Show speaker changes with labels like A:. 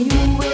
A: 因为